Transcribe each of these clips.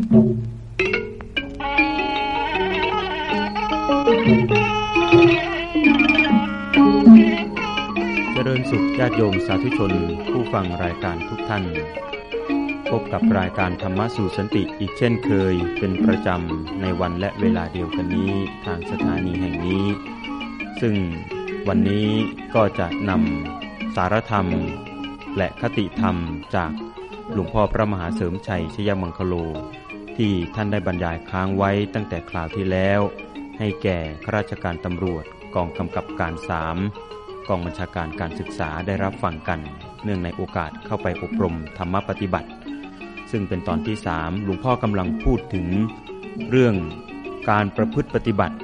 เจริญสุขญาติโยมสาธุชน ผู้ฟังรายการทุกท่าน พบกับรายการธรรมะสู่สันติอีกเช่นเคยเป็นประจำในวันและเวลาเดียวกันนี้ทางสถานีแห่งนี้ ซึ่งวันนี้ก็จะนำสารธรรม และคติธรรมจากหลวงพ่อพระมหาเสริมชัยชยมังคโล ที่ท่านได้บรรยายค้างไว้ตั้งแต่คราวที่แล้ว ให้แก่ข้าราชการตำรวจกองกำกับการสามกองบัญชาการการศึกษาได้รับฟังกัน เนื่องในโอกาสเข้าไปอบรมธรรมปฏิบัติ ซึ่งเป็นตอนที่สามหลวงพ่อกำลังพูดถึง เรื่องการประพฤติปฏิบัติ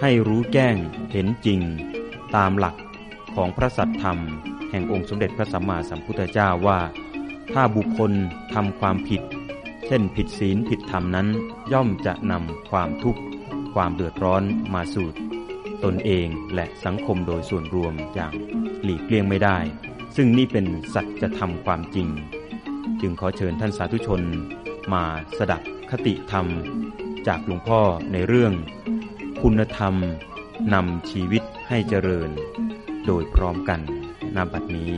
ให้รู้แจ้งเห็นจริง ตามหลักของพระสัตธรรม แห่งองค์สมเด็จพระสัมมาสัมพุทธเจ้าว่า ถ้าบุคคลทำความผิด เช่นผิดศีลผิดธรรมนั้น ย่อมจะนำความทุกข์ ความเดือดร้อนมาสู่ตนเองและสังคมโดยส่วนรวมอย่างหลีกเลี่ยงไม่ได้ ซึ่งนี่เป็นสัจธรรมความจริง จึงขอเชิญท่านสาธุชน มาสดับคติธรรม จากหลวงพ่อในเรื่อง คุณธรรมนำชีวิตให้เจริญ โดยพร้อมกันณบัดนี้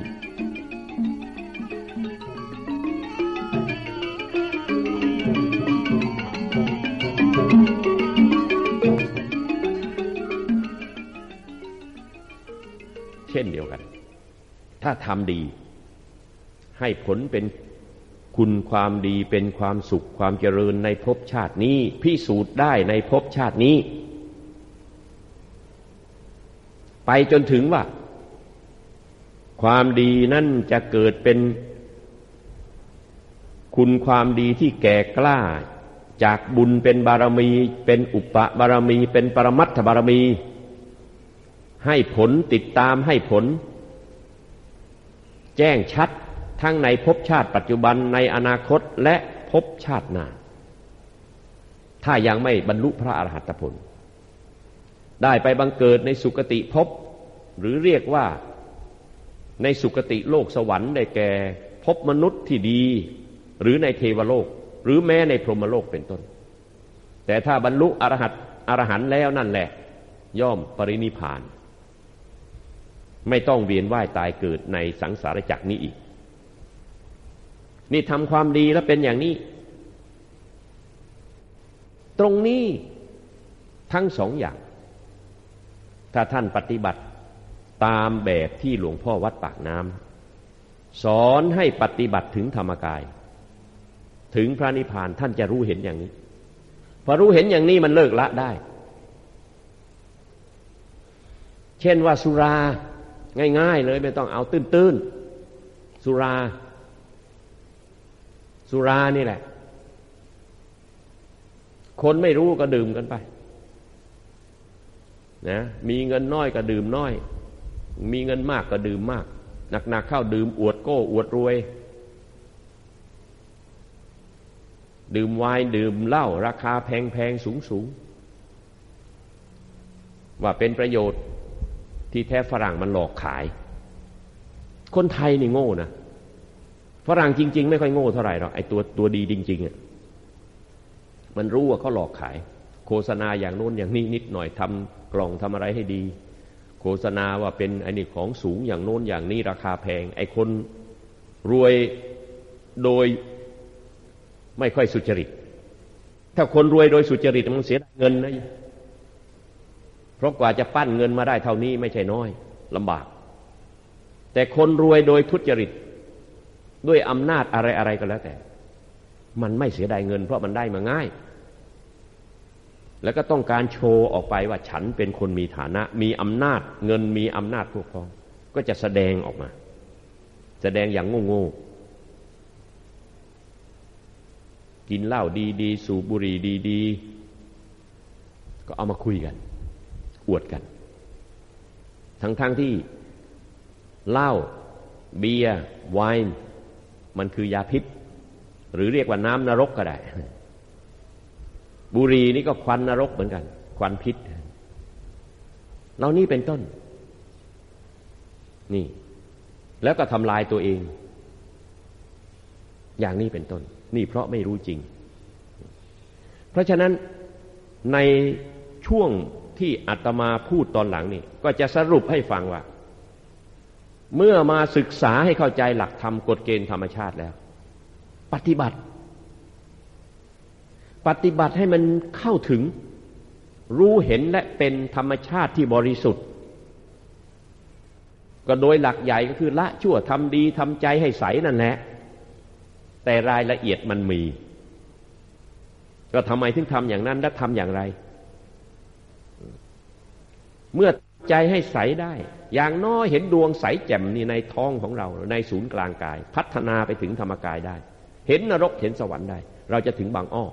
ถ้าทำดี ให้ผลเป็นคุณความดีเป็นความสุขความเจริญในภพชาตินี้ พิสูจน์ได้ในภพชาตินี้ ไปจนถึงว่า ความดีนั่นจะเกิดเป็น คุณความดีที่แก่กล้า จากบุญเป็นบารมี เป็นอุปบารมี เป็นปรมัตถบารมี ให้ผลติดตามให้ผล แจ้งชัดทั้งในภพชาติปัจจุบันในอนาคตและภพชาติหน้า ถ้ายังไม่บรรลุพระอรหัตผล ได้ไปบังเกิดในสุคติภพหรือเรียกว่าในสุคติโลกสวรรค์ได้แก่ภพมนุษย์ที่ดี หรือในเทวโลก หรือแม้ในพรหมโลกเป็นต้น แต่ถ้าบรรลุอรหัตอรหันต์แล้วนั่นแหละ ย่อมปรินิพาน ต้องเวียนว่ายตายเกิดในสังสารจักรนี้อีก นี่ทำความดีแล้วเป็นอย่างนี้ ตรงนี้ทั้งสองอย่าง ถ้าท่านปฏิบัติตามแบบที่หลวงพ่อวัดปากน้ำสอนให้ปฏิบัติถึงธรรมกาย ถึงพระนิพพานท่านจะรู้เห็นอย่างนี้ พอรู้เห็นอย่างนี้มันเลิกละได้ เช่นว่าสุรา ง่าย ๆ เลยไม่ต้องเอาตื้นๆสุรา สุรานี่แหละ คนไม่รู้ก็ดื่มกันไปนะมีเงินน้อยก็ดื่มน้อย มีเงินมากก็ดื่มมากหนักๆเข้าดื่มอวดโก้อวดรวย ดื่มไวน์ดื่มเหล้าราคาแพงๆสูงๆว่าเป็นประโยชน์ ที่แท้ฝรั่งมันหลอกขาย คนไทยนี่โง่นะฝรั่งจริง ๆ ไม่ค่อยโง่เท่าไหร่หรอกไอ้ตัวตัวดีจริงๆอะมันรู้ว่าเขาหลอกขาย โฆษณาอย่างโน้นอย่างนี้นิดหน่อยทำกล่องทำอะไรให้ดี โฆษณาว่าเป็นไอ้นี่ของสูงอย่างโน้นอย่างนี้ราคาแพง ไอ้คนรวยโดยไม่ค่อยสุจริต ถ้าคนรวยโดยสุจริตมันเสียเงินนะ เพราะกว่าจะปั้นเงินมาได้เท่านี้ไม่ใช่น้อยลำบาก แต่คนรวยโดยทุจริตด้วยอำนาจอะไรอะไรก็แล้วแต่ มันไม่เสียดายเงิน เพราะมันได้มาง่าย แล้วก็ต้องการโชว์ออกไปว่าฉันเป็นคนมีฐานะ มีอำนาจเงินมีอำนาจพวกพ้อง ก็จะแสดงออกมา แสดงอย่างโง่ๆกินเหล้าดีๆ สูบบุหรี่ดี ๆ ก็เอามาคุยกัน อวดกัน ทั้งๆทที่เหล้าเบียร์ไวน์มันคือยาพิษ หรือเรียกว่าน้ำนรกก็ได้ บุรีนี่ก็ควันนรกเหมือนกัน ควันพิษเหล่านี้เป็นต้น นี่ แล้วก็ทำลายตัวเอง อย่างนี้เป็นต้น นี่เพราะไม่รู้จริง เพราะฉะนั้นในช่วง ที่อาตมาพูดตอนหลังนี่ ก็จะสรุปให้ฟังว่า เมื่อมาศึกษาให้เข้าใจหลักธรรมกฎเกณฑ์ธรรมชาติแล้ว ปฏิบัติ ปฏิบัติให้มันเข้าถึง รู้เห็นและเป็นธรรมชาติที่บริสุทธิ์ ก็โดยหลักใหญ่ก็คือละชั่วทำดีทำใจให้ใสนั่นแหละแต่รายละเอียดมันมี ก็ทำไมถึงทำอย่างนั้นและทำอย่างไร เมื่อใจให้ใสได้ อย่างน้อยเห็นดวงใสแจ่มนี่ในท้องของเราในศูนย์กลางกาย พัฒนาไปถึงธรรมกายได้ เห็นนรกเห็นสวรรค์ได้ เราจะถึงบางอ้อ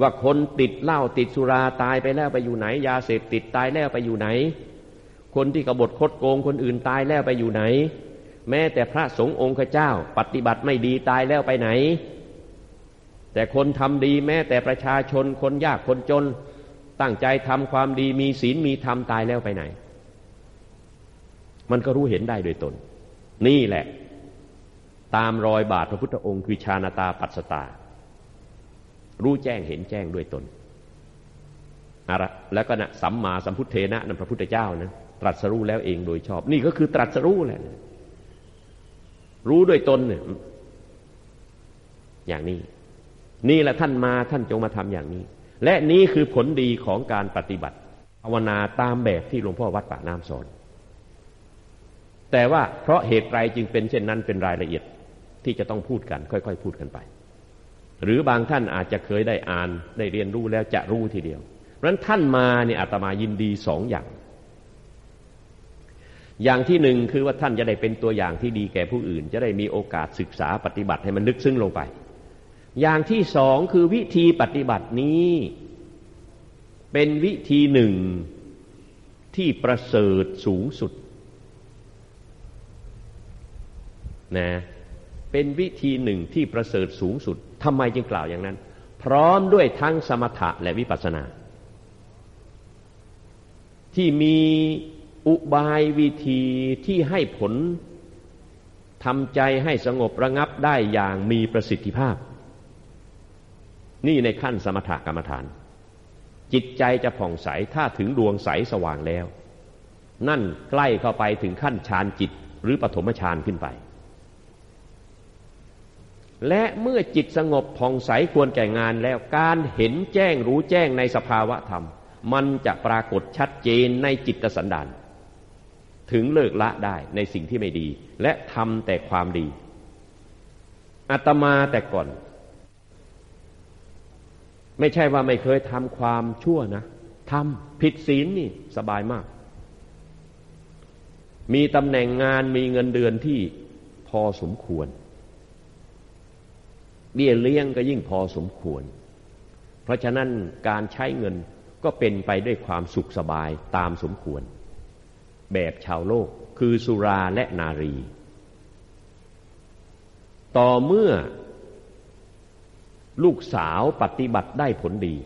ว่าคนติดเหล้าติดสุราตายไปแล้วไปอยู่ไหน ยาเสพติดตายแล้วไปอยู่ไหน คนที่กบฏคดโกงคนอื่นตายแล้วไปอยู่ไหน แม้แต่พระสงฆ์องค์เจ้า ปฏิบัติไม่ดีตายแล้วไปไหน แต่คนทำดีแม้แต่ประชาชนคนยากคนจน ตั้งใจทำความดีมีศีลมีธรรมตายแล้วไปไหน มันก็รู้เห็นได้โดยตน นี่แหละ ตามรอยบาทพระพุทธองค์คือชาณตาปัสตา รู้แจ้งเห็นแจ้งด้วยตนอะแล้วก็นะสัมมาสัมพุทเทนะนั่นพระพุทธเจ้านะตรัสรู้แล้วเองโดยชอบ นี่ก็คือตรัสรู้แหละรู้ด้วยตนเนี่ยอย่างนี้ นี่แหละท่านมาท่านจงมาทำอย่างนี้ และนี้คือผลดีของการปฏิบัติภาวนาตามแบบที่หลวงพ่อวัดป่าน้ำสอน แต่ว่าเพราะเหตุไรจึงเป็นเช่นนั้นเป็นรายละเอียดที่จะต้องพูดกัน ค่อยๆ พูดกันไป หรือบางท่านอาจจะเคยได้อ่านได้เรียนรู้แล้วจะรู้ทีเดียวเพราะนั้นท่านมาเนี่ยอาตมายินดีสองอย่าง อย่างที่หนึ่งคือว่าท่านจะได้เป็นตัวอย่างที่ดีแก่ผู้อื่น จะได้มีโอกาสศึกษาปฏิบัติให้มันลึกซึ้งลงไป อย่างที่สองคือวิธีปฏิบัตินี้ เป็นวิธีหนึ่งที่ประเสริฐสูงสุดนะเป็นวิธีหนึ่งที่ประเสริฐสูงสุดทำไมจึงกล่าวอย่างนั้น พร้อมด้วยทั้งสมถะและวิปัสสนา ที่มีอุบายวิธีที่ให้ผลทำใจให้สงบระงับได้อย่างมีประสิทธิภาพ นี่ในขั้นสมถกรรมฐาน จิตใจจะผ่องใสถ้าถึงดวงใสสว่างแล้ว นั่นใกล้เข้าไปถึงขั้นฌานจิตหรือปฐมฌานขึ้นไป และเมื่อจิตสงบผ่องใสควรแก่งานแล้วการเห็นแจ้งรู้แจ้งในสภาวะธรรม มันจะปรากฏชัดเจนในจิตสันดานถึงเลิกละได้ในสิ่งที่ไม่ดี และทำแต่ความดีอาตมาแต่ก่อน ไม่ใช่ว่าไม่เคยทำความชั่วนะทำผิดศีลนี่สบายมาก มีตำแหน่งงานมีเงินเดือนที่พอสมควร เบี้ยเลี้ยงก็ยิ่งพอสมควร เพราะฉะนั้นการใช้เงินก็เป็นไปด้วยความสุขสบายตามสมควร แบบชาวโลกคือสุราและนารี ต่อเมื่อ ลูกสาวปฏิบัติได้ผลดี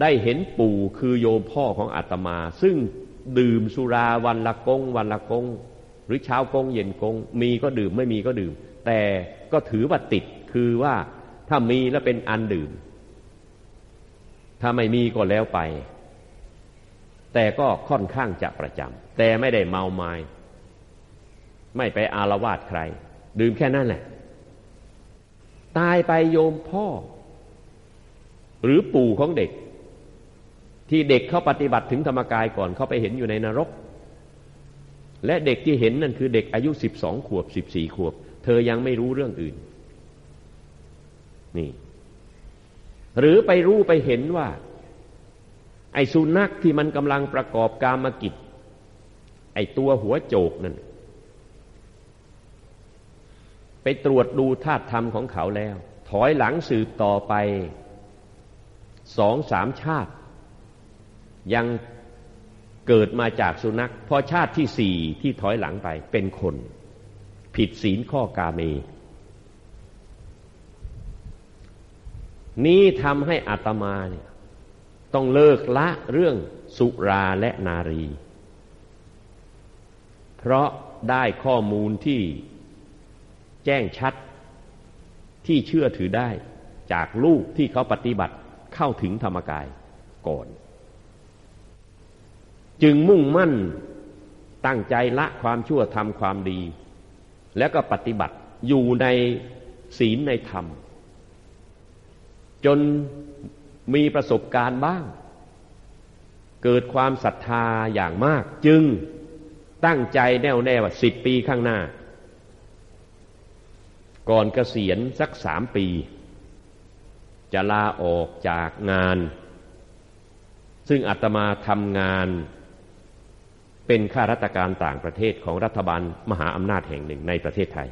ได้เห็นปู่คือโยมพ่อของอาตมา ซึ่งดื่มสุราวันละกง วันละกง หรือเช้ากงเย็นกง มีก็ดื่มไม่มีก็ดื่ม แต่ก็ถือว่าติดคือว่าถ้ามีแล้วเป็นอันดื่ม ถ้าไม่มีก็แล้วไป แต่ก็ค่อนข้างจะประจำแต่ไม่ได้เมาไมา้ไม่ไปอารวาสใคร ดื่มแค่นั้นแหละ ตายไปโยมพ่อ หรือปู่ของเด็ก ที่เด็กเขาปฏิบัติถึงธรรมกายก่อนเขาไปเห็นอยู่ในนรก และเด็กที่เห็นนั่นคือเด็กอายุสิบสองขวบสิบสี่ขวบ เธอยังไม่รู้เรื่องอื่น นี่ หรือไปรู้ไปเห็นว่า ไอ้สุนัขที่มันกำลังประกอบกามกิจ ไอ้ตัวหัวโจกนั่น ไปตรวจดูธาตุธรรมของเขาแล้ว ถอยหลังสืบต่อไปสองสามชาติ ยังเกิดมาจากสุนัขพอชาติที่สี่ที่ถอยหลังไปเป็นคน ผิดศีลข้อกาเม นี้ทำให้อัตมาเนี่ยต้องเลิกละเรื่องสุราและนารี เพราะได้ข้อมูลที่ แจ้งชัดที่เชื่อถือได้จากลูกที่เขาปฏิบัติเข้าถึงธรรมกายก่อน จึงมุ่งมั่นตั้งใจละความชั่วทำความดี แล้วก็ปฏิบัติอยู่ในศีลในธรรม จนมีประสบการณ์บ้าง เกิดความศรัทธาอย่างมาก จึงตั้งใจแน่วแน่ว่าสิบปีข้างหน้า ก่อนเกษียณสักสามปี จะลาออกจากงาน ซึ่งอาตมาทำงาน เป็นข้าราชการต่างประเทศของรัฐบาลมหาอำนาจแห่งหนึ่งในประเทศไทย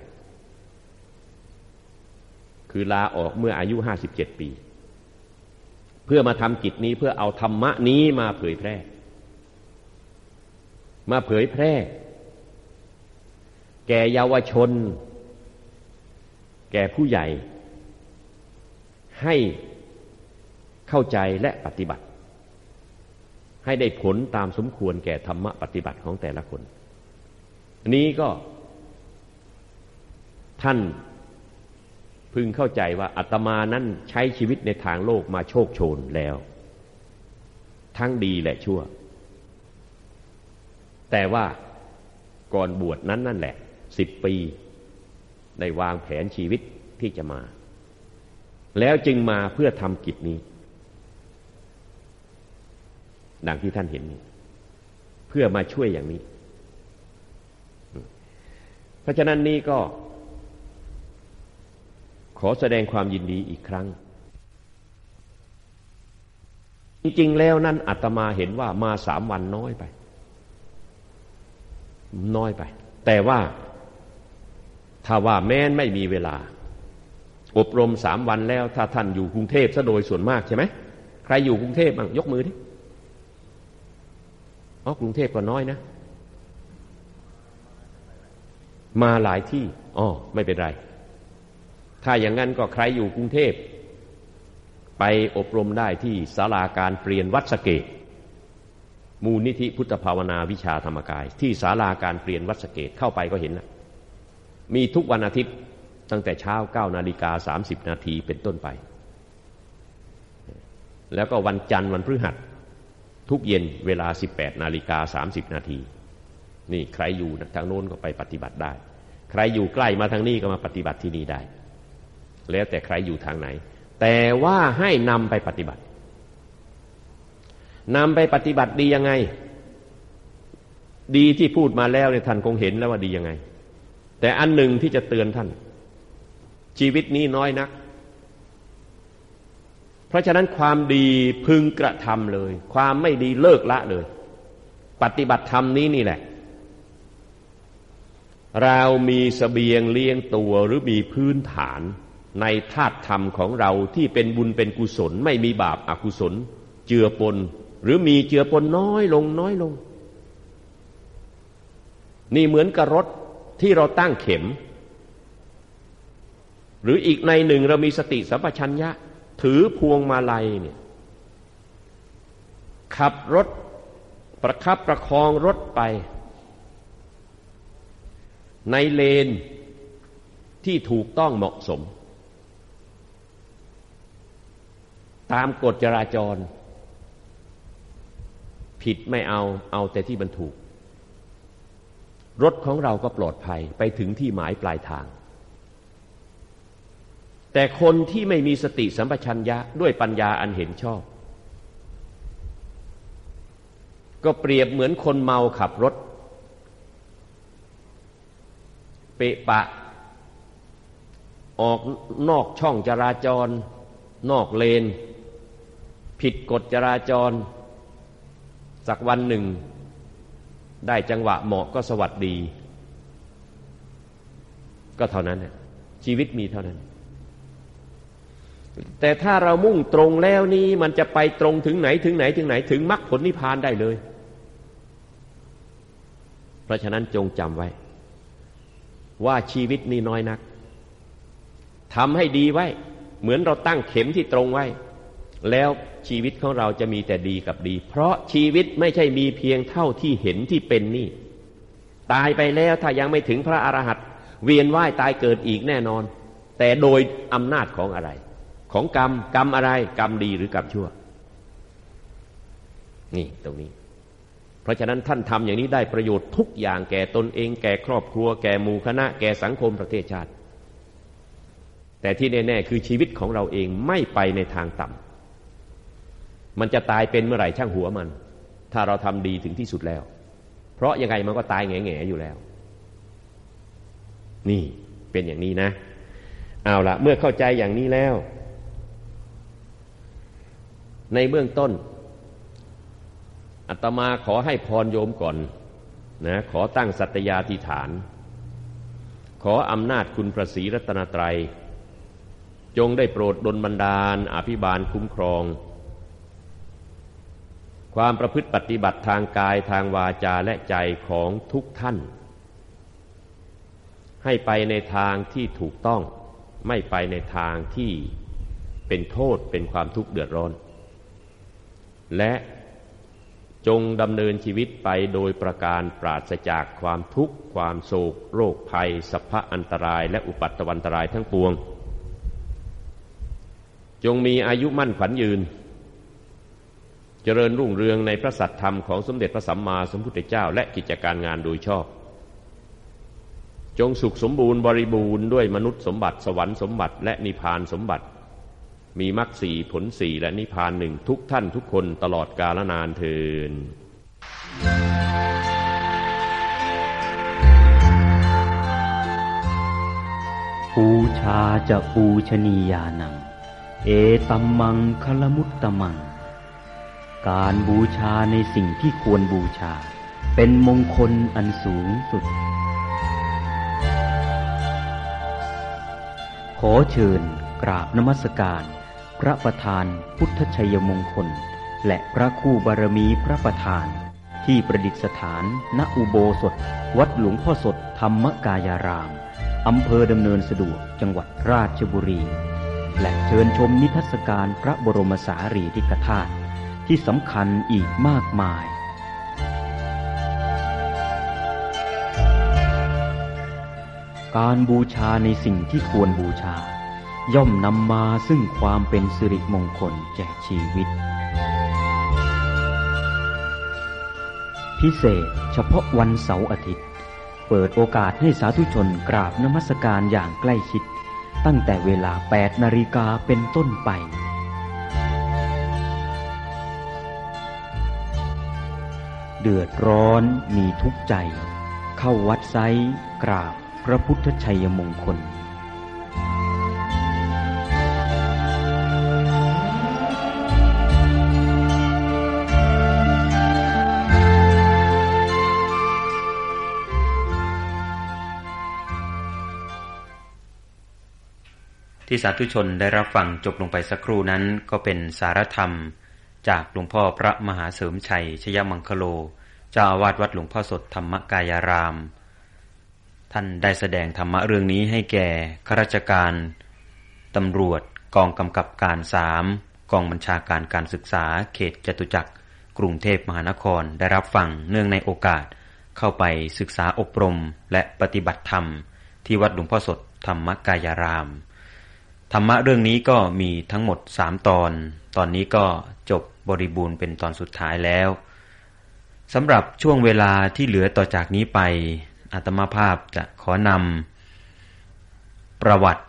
คือลาออกเมื่ออายุห้าสิบเจ็ดปี เพื่อมาทำกิจนี้เพื่อเอาธรรมะนี้มาเผยแพร่ มาเผยแพร่ แก่เยาวชน แก่ผู้ใหญ่ ให้เข้าใจและปฏิบัติ ให้ได้ผลตามสมควรแก่ธรรมะปฏิบัติของแต่ละคนนี้ก็ ท่านพึงเข้าใจว่าอาตมานั้นใช้ชีวิตในทางโลกมาโชคโชนแล้ว ทั้งดีและชั่ว แต่ว่าก่อนบวชนั้นนั่นแหละสิบปี ได้วางแผนชีวิตที่จะมา แล้วจึงมาเพื่อทำกิจนี้ ดังที่ท่านเห็นนี้ เพื่อมาช่วยอย่างนี้ เพราะฉะนั้นนี่ก็ ขอแสดงความยินดีอีกครั้ง จริงๆแล้วนั้นอาตมาเห็นว่ามาสามวันน้อยไป น้อยไป แต่ว่า ถ้าว่าแม้นไม่มีเวลา อบรมสามวันแล้ว ถ้าท่านอยู่กรุงเทพซะโดยส่วนมากใช่ไหมใครอยู่กรุงเทพบ้างยกมือดิอ๋อกรุงเทพก็น้อยนะ มาหลายที่อ๋อไม่เป็นไร ถ้าอย่างนั้นก็ใครอยู่กรุงเทพ ไปอบรมได้ที่ศาลาการเปลี่ยนวัดสเกตมูลนิธิพุทธภาวนาวิชาธรรมกาย ที่ศาลาการเปลี่ยนวัดสเกตเข้าไปก็เห็นแล้ว มีทุกวันอาทิตย์ตั้งแต่เช้าเก้านาฬิกาสามสิบนาทีเป็นต้นไป แล้วก็วันจันทร์วันพฤหัส ทุกเย็นเวลา18นาฬิกา30นาทีนี่ใครอยู่ทางโน้นก็ไปปฏิบัติได้ ใครอยู่ใกล้มาทางนี้ก็มาปฏิบัติที่นี่ได้ แล้วแต่ใครอยู่ทางไหน แต่ว่าให้นำไปปฏิบัตินำไปปฏิบัติดียังไง ดีที่พูดมาแล้วเนี่ยท่านคงเห็นแล้วว่าดียังไง แต่อันหนึ่งที่จะเตือนท่าน ชีวิตนี้น้อยนัก เพราะฉะนั้นความดีพึงกระทำเลย ความไม่ดีเลิกละเลย ปฏิบัติธรรมนี้นี่แหละ เรามีสเสบียงเลี้ยงตัวหรือมีพื้นฐานในธาตุธรรมของเราที่เป็นบุญเป็นกุศล ไม่มีบาปอากุศล เจือปน หรือมีเจือปนน้อยลงน้อยลง นี่เหมือนกับรถ ที่เราตั้งเข็ม หรืออีกในหนึ่งเรามีสติสัมปชัญญะ ถือพวงมาลัยเนี่ยขับรถประคับประคองรถไป ในเลนที่ถูกต้องเหมาะสม ตามกฎจราจร ผิดไม่เอาเอาแต่ที่มันถูก รถของเราก็ปลอดภัยไปถึงที่หมายปลายทาง แต่คนที่ไม่มีสติสัมปชัญญะด้วยปัญญาอันเห็นชอบ ก็เปรียบเหมือนคนเมาขับรถ เปะปะ ออกนอกช่องจราจร นอกเลน ผิดกฎจราจร สักวันหนึ่ง ได้จังหวะเหมาะก็สวัสดี ก็เท่านั้นชีวิตมีเท่านั้น แต่ถ้าเรามุ่งตรงแล้วนี้มันจะไปตรงถึงไหนถึงไหนถึงไหนถึงมรรคผลนิพพานได้เลย เพราะฉะนั้นจงจำไว้ ว่าชีวิตนี้น้อยนักทำให้ดีไว้ เหมือนเราตั้งเข็มที่ตรงไว้ แล้วชีวิตของเราจะมีแต่ดีกับดี เพราะชีวิตไม่ใช่มีเพียงเท่าที่เห็นที่เป็นนี่ ตายไปแล้วถ้ายังไม่ถึงพระอรหันต์เวียนว่ายตายเกิดอีกแน่นอน แต่โดยอำนาจของอะไร ของกรรมกรรมอะไรกรรมดีหรือกรรมชั่ว นี่ตรงนี้ เพราะฉะนั้นท่านทำอย่างนี้ได้ประโยชน์ทุกอย่างแก่ตนเอง แก่ครอบครัว แก่หมู่คณะ แก่สังคมประเทศชาติ แต่ที่แน่ ๆ คือชีวิตของเราเองไม่ไปในทางต่ำ มันจะตายเป็นเมื่อไหร่ช่างหัวมัน ถ้าเราทำดีถึงที่สุดแล้ว เพราะยังไงมันก็ตายแง่ๆอยู่แล้ว นี่เป็นอย่างนี้นะ เอาละเมื่อเข้าใจอย่างนี้แล้ว ในเบื้องต้นอาตมาขอให้พรโยมก่อนนะขอตั้งสัตยาธิฐาน ขออำนาจคุณพระศรีรัตนตรัย จงได้โปรดดลบันดาล อภิบาลคุ้มครอง ความประพฤติปฏิบัติทางกายทางวาจาและใจของทุกท่าน ให้ไปในทางที่ถูกต้อง ไม่ไปในทางที่เป็นโทษเป็นความทุกข์เดือดร้อน และจงดำเนินชีวิตไปโดยประการปราศจากความทุกข์ ความโศก โรคภัยสัพพะอันตรายและอุปัตตวันตรายทั้งปวง จงมีอายุมั่นขวัญยืน จริญรุ่งเรืองในพระสัตธรรมของสมเด็จพระสัมมาสัมพุทธเจ้าและกิจการงานโดยชอบ จงสุขสมบูรณ์บริบูรณ์ด้วยมนุษย์สมบัติสวรรค์สมบัติและนิพพานสมบัติ มีมรรคสี่ผลสี่และนิพพานหนึ่งทุกท่านทุกคนตลอดกาลนานเทินปูชาจะปูชนียานัง เอตัมมังคลมุตตมัง การบูชาในสิ่งที่ควรบูชา เป็นมงคลอันสูงสุด ขอเชิญกราบนมัสการ พระประธานพุทธชัยมงคล และพระคู่บารมีพระประธาน ที่ประดิษฐาน ณอุโบสถ วัดหลวงพ่อสดธรรมกายารามอำเภอดำเนินสะดวกจังหวัดราชบุรี และเชิญชมนิทรรศการพระบรมสารีริกธาตุ ที่สำคัญอีกมากมาย การบูชาในสิ่งที่ควรบูชา ย่อมนำมาซึ่งความเป็นสิริมงคลแก่ชีวิต พิเศษเฉพาะวันเสาร์อาทิตย์ เปิดโอกาสให้สาธุชนกราบนมัสการอย่างใกล้ชิด ตั้งแต่เวลา 8 นาฬิกาเป็นต้นไป เดือดร้อนมีทุกใจ เข้าวัดไซกราบพระพุทธชัยมงคลที่สาธุชนได้รับฟังจบลงไปสักครู่นั้นก็เป็นสารธรรม จากหลวงพ่อพระมหาเสริมชัย ชยมังคโล เจ้าอาวาสวัดหลวงพ่อสดธรรมกายาราม ท่านได้แสดงธรรมะเรื่องนี้ให้แก่ข้าราชการตำรวจกองกำกับการสามกองบัญชาการการศึกษา เขตจตุจักร กรุงเทพมหานครได้รับฟังเนื่องในโอกาสเข้าไปศึกษาอบรมและปฏิบัติธรรม ที่วัดหลวงพ่อสดธรรมกายาราม ธรรมะเรื่องนี้ก็มีทั้งหมดสามตอน ตอนนี้ก็จบบริบูรณ์เป็นตอนสุดท้ายแล้วสำหรับช่วงเวลาที่เหลือต่อจากนี้ไปอาตมาภาพจะขอนำประวัติ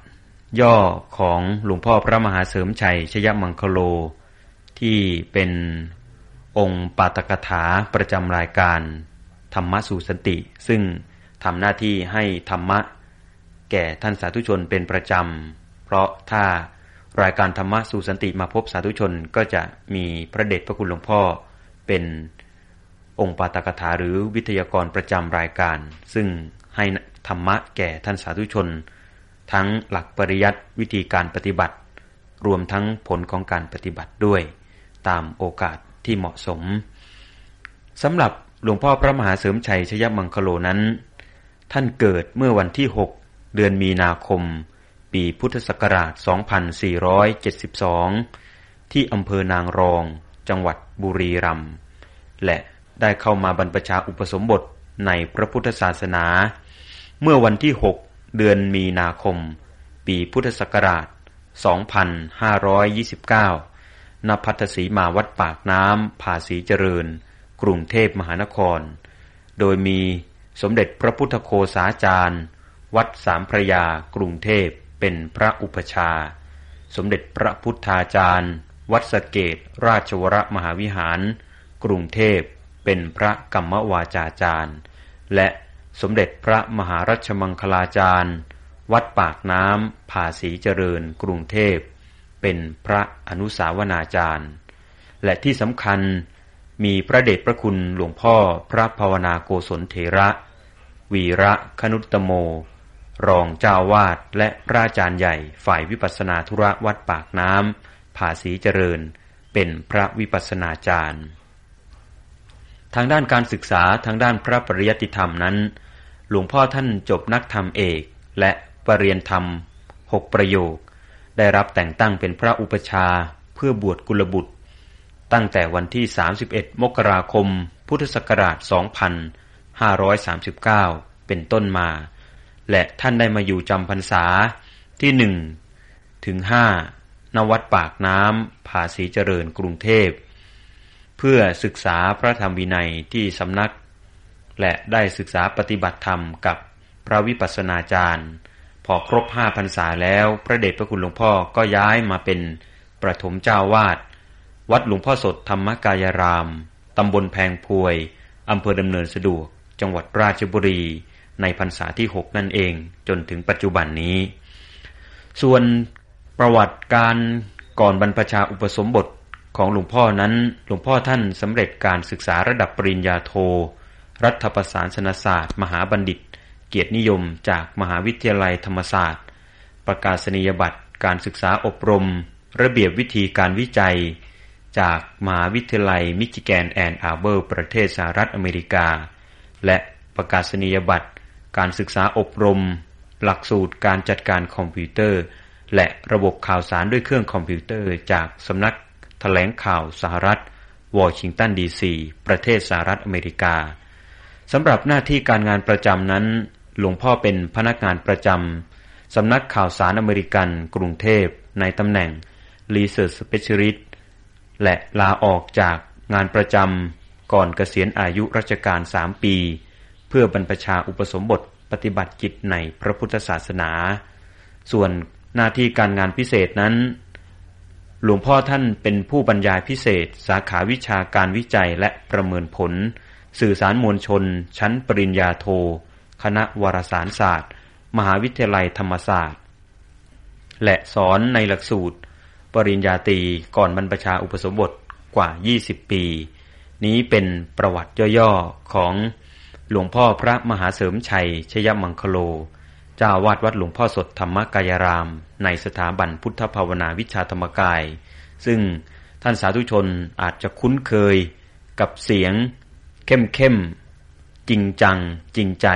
ย่อของหลวงพ่อพระมหาเสริมชัย ชยมังคโล ที่เป็นองค์ปาตกถาประจำรายการ ธรรมะสู่สันติ ซึ่งทำหน้าที่ให้ธรรมะ แก่ท่านสาธุชนเป็นประจำ เพราะถ้ารายการธรรมะสู่สันติมาพบสาธุชนก็จะมีพระเดชพระคุณหลวงพ่อเป็นองค์ปาตกถาหรือวิทยากรประจำรายการ ซึ่งให้ธรรมะแก่ท่านสาธุชน ทั้งหลักปริยัติวิธีการปฏิบัติ รวมทั้งผลของการปฏิบัติด้วย ตามโอกาสที่เหมาะสมสำหรับหลวงพ่อพระมหาเสริมชัยชยมังคโลนั้น ท่านเกิดเมื่อวันที่ 6 เดือนมีนาคม ปีพุทธศักราช 2472 ที่อำเภอนางรอง จังหวัดบุรีรัมย์ และได้เข้ามาบรรพชาอุปสมบทในพระพุทธศาสนา เมื่อวันที่ 6 เดือนมีนาคม ปีพุทธศักราช 2529 ณ พัทสีมาวัดปากน้ำภาษีเจริญ กรุงเทพมหานคร โดยมีสมเด็จพระพุทธโคสาจารย์ วัดสามพระยากรุงเทพ เป็นพระอุปชา สมเด็จพระพุทธาจารย์ วัดสเกต ราชวรมหาวิหาร กรุงเทพเป็นพระกรรมวาจาจารย์ และสมเด็จพระมหารัชมังคลาจารย์ วัดปากน้ำภาษีเจริญ กรุงเทพ เป็นพระอนุสาวนาจารย์ และที่สำคัญมีพระเดชพระคุณหลวงพ่อพระภาวนาโกศลเถระ วีระคนุตโม รองเจ้าวาดและพระอาจารย์ใหญ่ฝ่ายวิปัสนาธุระวัดปากน้ำภาษีเจริญ เป็นพระวิปัสนาจารย์ ทางด้านการศึกษาทางด้านพระปริยติธรรมนั้น หลวงพ่อท่านจบนักธรรมเอก และปรริยนธรรมหกประโยค ได้รับแต่งตั้งเป็นพระอุปชาเพื่อบวชกุลบุตร ตั้งแต่วันที่ 31 มกราคม พุทธศักราช 2539 เป็นต้นมา และท่านได้มาอยู่จำพรรษาที่1ถึง5นวัดปากน้ำภาษีเจริญกรุงเทพ เพื่อศึกษาพระธรรมวินัยที่สำนัก และได้ศึกษาปฏิบัติธรรมกับพระวิปัสสนาจารย์ พอครบห้าพรรษาแล้ว พระเดชพระคุณหลวงพ่อก็ย้ายมาเป็นประถมเจ้าวาด วัดหลวงพ่อสดธรรมกายราม ตำบลแพงพวย อำเภอดำเนินสะดวก จังหวัดราชบุรี ในพรรษาที่หกนั่นเองจนถึงปัจจุบันนี้ ส่วนประวัติการก่อนบรรพชาอุปสมบทของหลวงพ่อนั้น หลวงพ่อท่านสำเร็จการศึกษาระดับปริญญาโท รัฐประศาสนศาสตร์ มหาบัณฑิต เกียรตินิยมจากมหาวิทยาลัยธรรมศาสตร์ ประกาศนียบัตรการศึกษาอบรม ระเบียบวิธีการวิจัย จากมหาวิทยาลัยมิชิแกนแอนด์อาร์เบอร์ ประเทศสหรัฐอเมริกา และประกาศนียบัตร การศึกษาอบรม หลักสูตรการจัดการคอมพิวเตอร์ และระบบข่าวสารด้วยเครื่องคอมพิวเตอร์จากสำนักถแถลงข่าวสหรัฐ วอชิงตันดีซีประเทศสหรัฐอเมริกาสำหรับหน้าที่การงานประจำนั้น หลวงพ่อเป็นพนักงานประจำสำนักข่าวสารอเมริกัน กรุงเทพ ในตำแหน่ง Research Specialist และลาออกจากงานประจำก่อนเกษียณอายุราชการสามปี เพื่อบรรพชาอุปสมบทปฏิบัติกิจในพระพุทธศาสนา ส่วนหน้าที่การงานพิเศษนั้น หลวงพ่อท่านเป็นผู้บรรยายพิเศษ สาขาวิชาการวิจัยและประเมินผล สื่อสารมวลชน ชั้นปริญญาโท คณะวารสารศาสตร์ มหาวิทยาลัยธรรมศาสตร์ และสอนในหลักสูตร ปริญญาตรีก่อนบรรพชาอุปสมบทกว่า 20 ปี นี้เป็นประวัติย่อๆของ หลวงพ่อพระมหาเสริมชัย ชยมังคโล เจ้าวาดวัดหลวงพ่อสดธรรมกายราม ในสถาบันพุทธภาวนาวิชาธรรมกาย ซึ่งท่านสาธุชนอาจจะคุ้นเคยกับเสียงเข้มเข้มจริงจังจริงใจ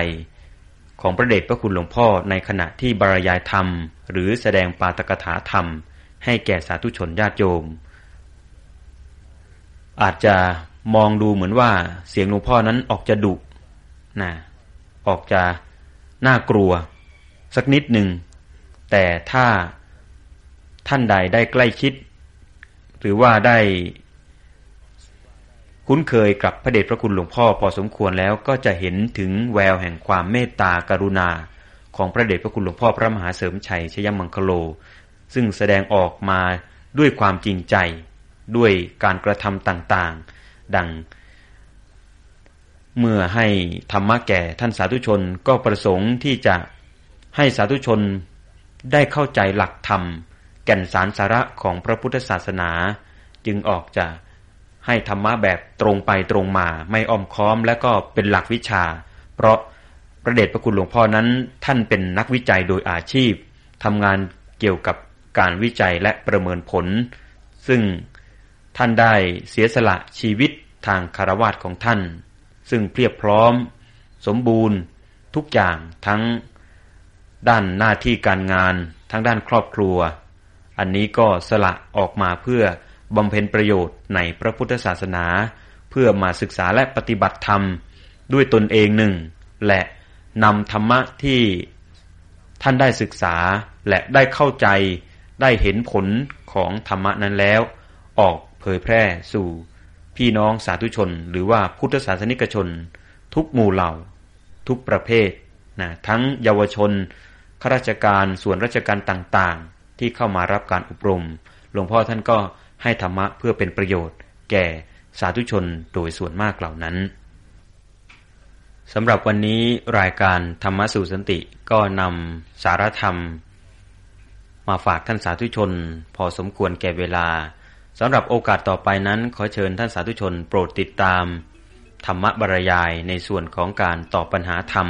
ของพระเดชพระคุณหลวงพ่อในขณะที่บรรยายธรรม หรือแสดงปาตกถาธรรม ให้แก่สาธุชนญาติโยม อาจจะมองดูเหมือนว่าเสียงหลวงพ่อนั้นออกจะดุ นะออกจะน่ากลัว สักนิดหนึ่ง แต่ถ้าท่านใดได้ใกล้ชิด หรือว่าได้คุ้นเคยกับพระเดชพระคุณหลวงพ่อพอสมควรแล้วก็จะเห็นถึงแววแห่งความเมตตากรุณา ของพระเดชพระคุณหลวงพ่อพระมหาเสริมชัยชยมังคโล ซึ่งแสดงออกมาด้วยความจริงใจ ด้วยการกระทำต่างๆ ดัง เมื่อให้ธรรมะแก่ท่านสาธุชนก็ประสงค์ที่จะให้สาธุชนได้เข้าใจหลักธรรม แก่นสารสาระของพระพุทธศาสนา จึงออกจะให้ธรรมะแบบตรงไปตรงมาไม่อ้อมค้อมและก็เป็นหลักวิชา เพราะพระเดชพระคุณหลวงพ่อนั้น ท่านเป็นนักวิจัยโดยอาชีพทำงานเกี่ยวกับการวิจัยและประเมินผล ซึ่งท่านได้เสียสละชีวิตทางคารวาสของท่าน ซึ่งเพียบพร้อม สมบูรณ์ ทุกอย่างทั้งด้านหน้าที่การงาน ทั้งด้านครอบครัว อันนี้ก็สละออกมาเพื่อบำเพ็ญประโยชน์ในพระพุทธศาสนา เพื่อมาศึกษาและปฏิบัติธรรมด้วยตนเองหนึ่ง และนำธรรมะที่ท่านได้ศึกษาและได้เข้าใจได้เห็นผลของธรรมะนั้นแล้ว ออกเผยแพร่สู่ พี่น้องสาธุชน หรือว่าพุทธศาสนิกชน ทุกหมู่เหล่า ทุกประเภทนะทั้งเยาวชนข้าราชการส่วนราชการต่างๆ ที่เข้ามารับการอบรม หลวงพ่อท่านก็ให้ธรรมะเพื่อเป็นประโยชน์ แก่สาธุชนโดยส่วนมากเหล่านั้นสำหรับวันนี้รายการธรรมสู่สันติก็นำสารธรรม มาฝากท่านสาธุชน พอสมควรแก่เวลา สำหรับโอกาสต่อไปนั้น ขอเชิญท่านสาธุชนโปรดติดตาม ธรรมบรรยายในส่วนของการตอบปัญหาธรรม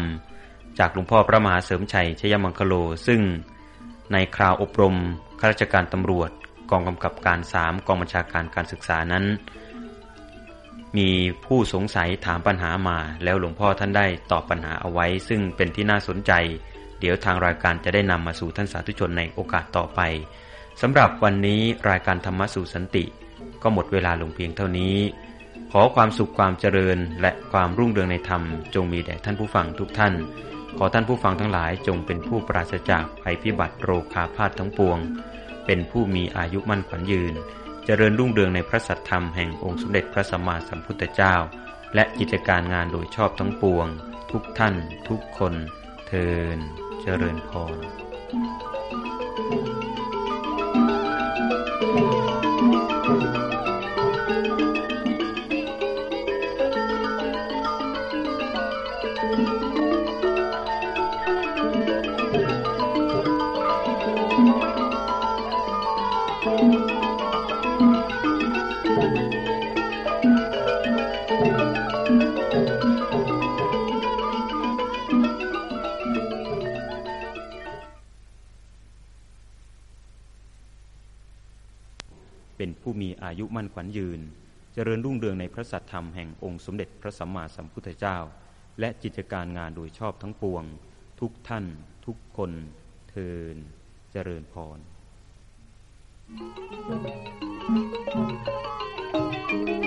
จากหลวงพ่อพระมหาเสริมชัยชยมังคโล ซึ่งในคราวอบรมข้าราชการตำรวจ กองกำกับการสามกองบัญชาการการศึกษานั้น มีผู้สงสัยถามปัญหามา แล้วหลวงพ่อท่านได้ตอบปัญหาเอาไว้ ซึ่งเป็นที่น่าสนใจ เดี๋ยวทางรายการจะได้นำมาสู่ท่านสาธุชนในโอกาสต่อไป สำหรับวันนี้รายการธรรมสู่สันติ ก็หมดเวลาลงเพียงเท่านี้ ขอความสุขความเจริญและความรุ่งเรืองในธรรม จงมีแด่ท่านผู้ฟังทุกท่าน ขอท่านผู้ฟังทั้งหลายจงเป็นผู้ปราศจากภัยพิบัติโรคาพาธทั้งปวง เป็นผู้มีอายุมั่นขวัญยืน เจริญรุ่งเรืองในพระสัทธรรมแห่งองค์สมเด็จพระสัมมาสัมพุทธเจ้า และกิจการงานโดยชอบทั้งปวง ทุกท่าน ทุกคน เทินเจริญพรอา มั่นขวัญยืน เจริญรุ่งเรืองในพระสัทธรรมแห่งองค์สมเด็จพระสัมมาสัมพุทธเจ้า และกิจการงานโดยชอบทั้งปวง ทุกท่าน ทุกคน เทินเจริญพร Thank you.